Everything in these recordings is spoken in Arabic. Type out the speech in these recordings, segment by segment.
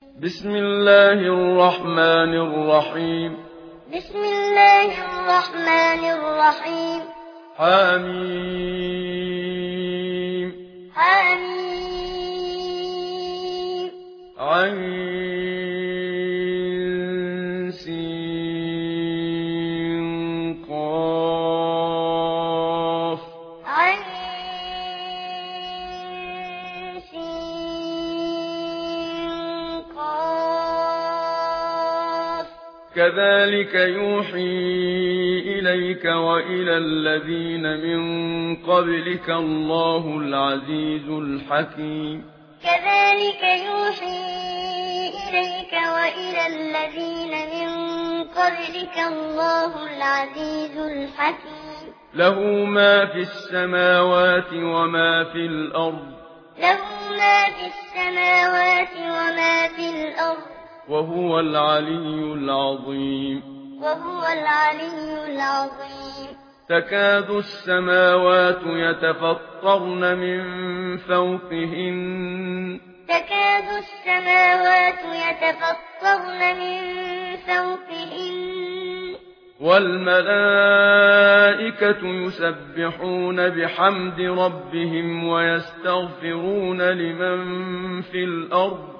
بسم الله الرحمن الرحيم بسم الله الرحمن الرحيم حميد كذلك يوحي إليك وإلى الذين من قبلك الله العزيز الحكيم كذلك يوحي إليك وإلى الذين من قبلك الله العزيز الحكيم له ما في السماوات وما في الأرض له ما في السماوات وما في الأرض وهو العلي العظيم. وهو العلي العظيم. تكاد السماوات يتفطرن من فوقهن. تكاد السماوات يتفطرن من فوقهن. والملائكة يسبحون بحمد ربهم ويستغفرون لمن في الأرض.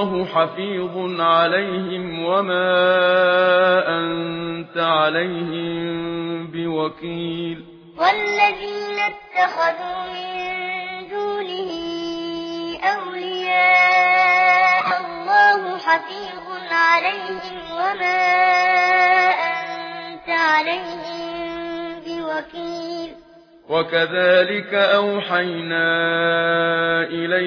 الله حفيظ عليهم وما أنت عليهم بوكيل. والذين اتخذوا من دونه أولياء الله حفيظ عليهم وما أنت عليهم بوكيل. وكذلك أوحينا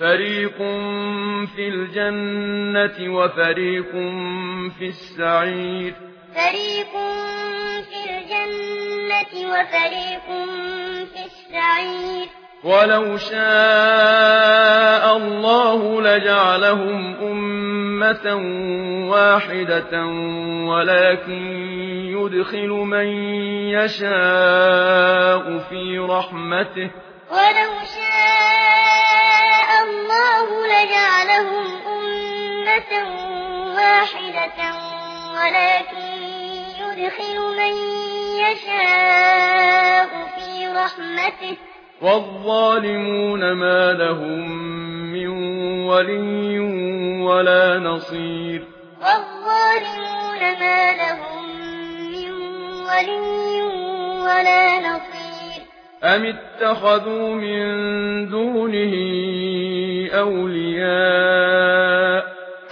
فريق في الجنة وفريق في السعير فريق في الجنة وفريق في السعير ولو شاء الله لجعلهم أمة واحدة ولكن يدخل من يشاء في رحمته ولو شاء الله لجعلهم أمة واحدة ولكن يدخل من يشاء في رحمته والظالمون ما لهم من ولي ولا نصير والظالمون ما لهم من ولي ولا نصير أم اتخذوا من دونه أولياء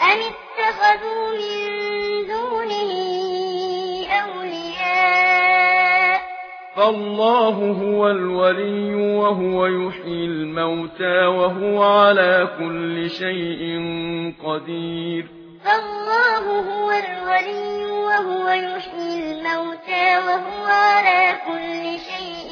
أم اتخذوا من فالله هو الولي وهو يحيي الموتى وهو على كل شيء قدير فالله هو الولي وهو يحيي الموتى وهو على كل شيء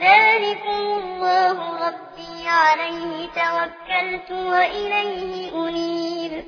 ذلكم الله ربي عليه توكلت وإليه أنيب.